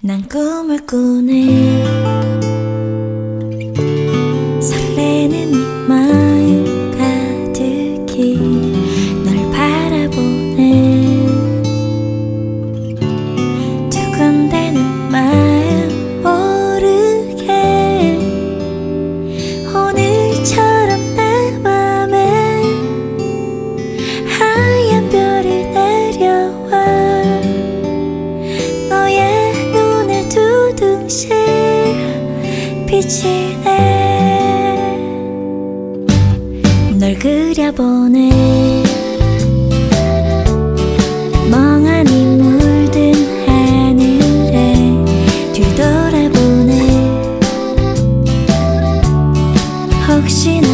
난 꿈을 꾸네 비치네. 널 그려보네. 멍하니 물든 하늘에 뒤돌아보네. 혹시나